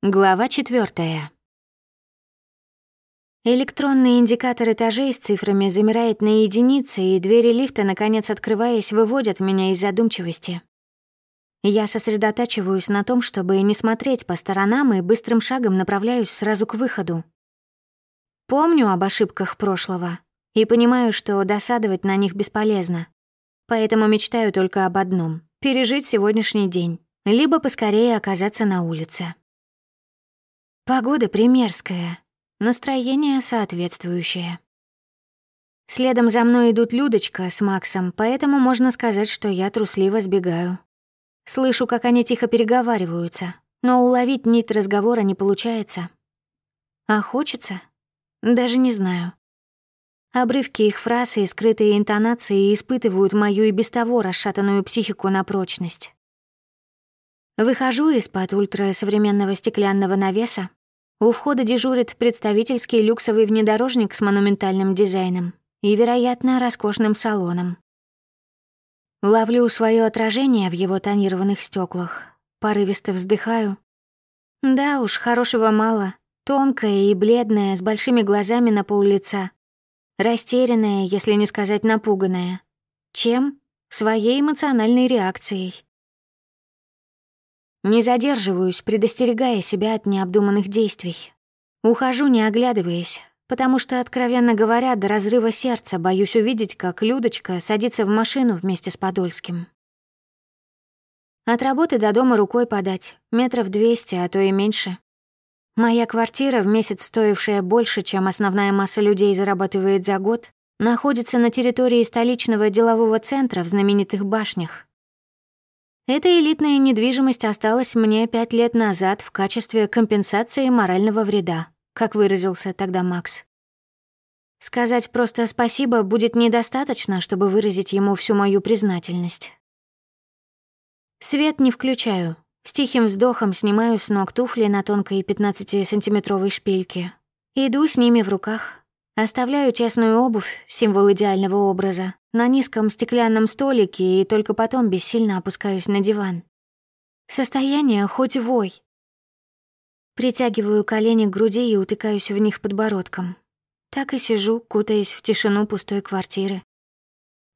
Глава четвертая. Электронный индикатор этажей с цифрами замирает на единице, и двери лифта, наконец открываясь, выводят меня из задумчивости. Я сосредотачиваюсь на том, чтобы не смотреть по сторонам и быстрым шагом направляюсь сразу к выходу. Помню об ошибках прошлого и понимаю, что досадовать на них бесполезно. Поэтому мечтаю только об одном — пережить сегодняшний день, либо поскорее оказаться на улице. Погода примерская, настроение соответствующее. Следом за мной идут Людочка с Максом, поэтому можно сказать, что я трусливо сбегаю. Слышу, как они тихо переговариваются, но уловить нить разговора не получается. А хочется? Даже не знаю. Обрывки их фраз и скрытые интонации испытывают мою и без того расшатанную психику на прочность. Выхожу из-под ультрасовременного стеклянного навеса, у входа дежурит представительский люксовый внедорожник с монументальным дизайном и, вероятно, роскошным салоном. Ловлю свое отражение в его тонированных стеклах, порывисто вздыхаю. Да уж, хорошего мало. Тонкая и бледная, с большими глазами на пол лица. Растерянная, если не сказать напуганная. Чем? Своей эмоциональной реакцией. Не задерживаюсь, предостерегая себя от необдуманных действий. Ухожу, не оглядываясь, потому что, откровенно говоря, до разрыва сердца боюсь увидеть, как Людочка садится в машину вместе с Подольским. От работы до дома рукой подать, метров двести, а то и меньше. Моя квартира, в месяц стоившая больше, чем основная масса людей зарабатывает за год, находится на территории столичного делового центра в знаменитых башнях. Эта элитная недвижимость осталась мне пять лет назад в качестве компенсации морального вреда, как выразился тогда Макс. Сказать просто спасибо будет недостаточно, чтобы выразить ему всю мою признательность. Свет не включаю. С тихим вздохом снимаю с ног туфли на тонкой 15-сантиметровой шпильке. Иду с ними в руках. Оставляю честную обувь, символ идеального образа, на низком стеклянном столике и только потом бессильно опускаюсь на диван. Состояние хоть вой. Притягиваю колени к груди и утыкаюсь в них подбородком. Так и сижу, кутаясь в тишину пустой квартиры.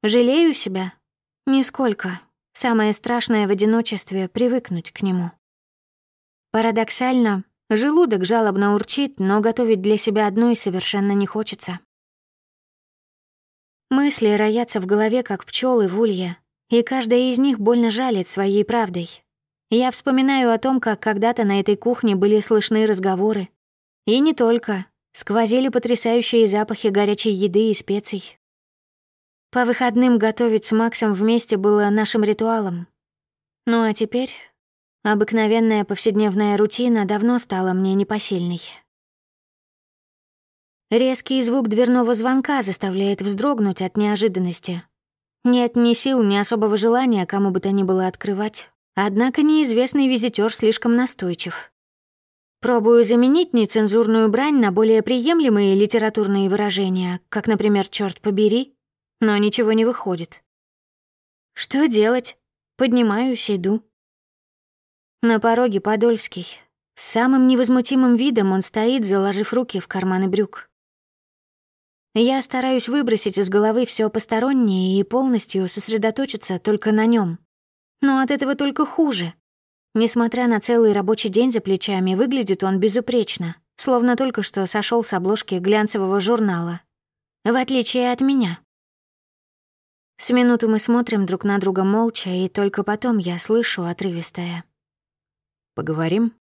Жалею себя? Нисколько. Самое страшное в одиночестве — привыкнуть к нему. Парадоксально, желудок жалобно урчит, но готовить для себя одной совершенно не хочется. Мысли роятся в голове, как пчелы в улье, и каждая из них больно жалит своей правдой. Я вспоминаю о том, как когда-то на этой кухне были слышны разговоры. И не только. Сквозили потрясающие запахи горячей еды и специй. По выходным готовить с Максом вместе было нашим ритуалом. Ну а теперь обыкновенная повседневная рутина давно стала мне непосильной. Резкий звук дверного звонка заставляет вздрогнуть от неожиданности. Нет ни сил, ни особого желания кому бы то ни было открывать. Однако неизвестный визитер слишком настойчив. Пробую заменить нецензурную брань на более приемлемые литературные выражения, как, например, «чёрт побери», но ничего не выходит. Что делать? Поднимаюсь, иду. На пороге Подольский. С самым невозмутимым видом он стоит, заложив руки в карманы брюк. Я стараюсь выбросить из головы все постороннее и полностью сосредоточиться только на нем. Но от этого только хуже. Несмотря на целый рабочий день за плечами, выглядит он безупречно, словно только что сошел с обложки глянцевого журнала. В отличие от меня. С минуту мы смотрим друг на друга молча, и только потом я слышу отрывистое. «Поговорим?»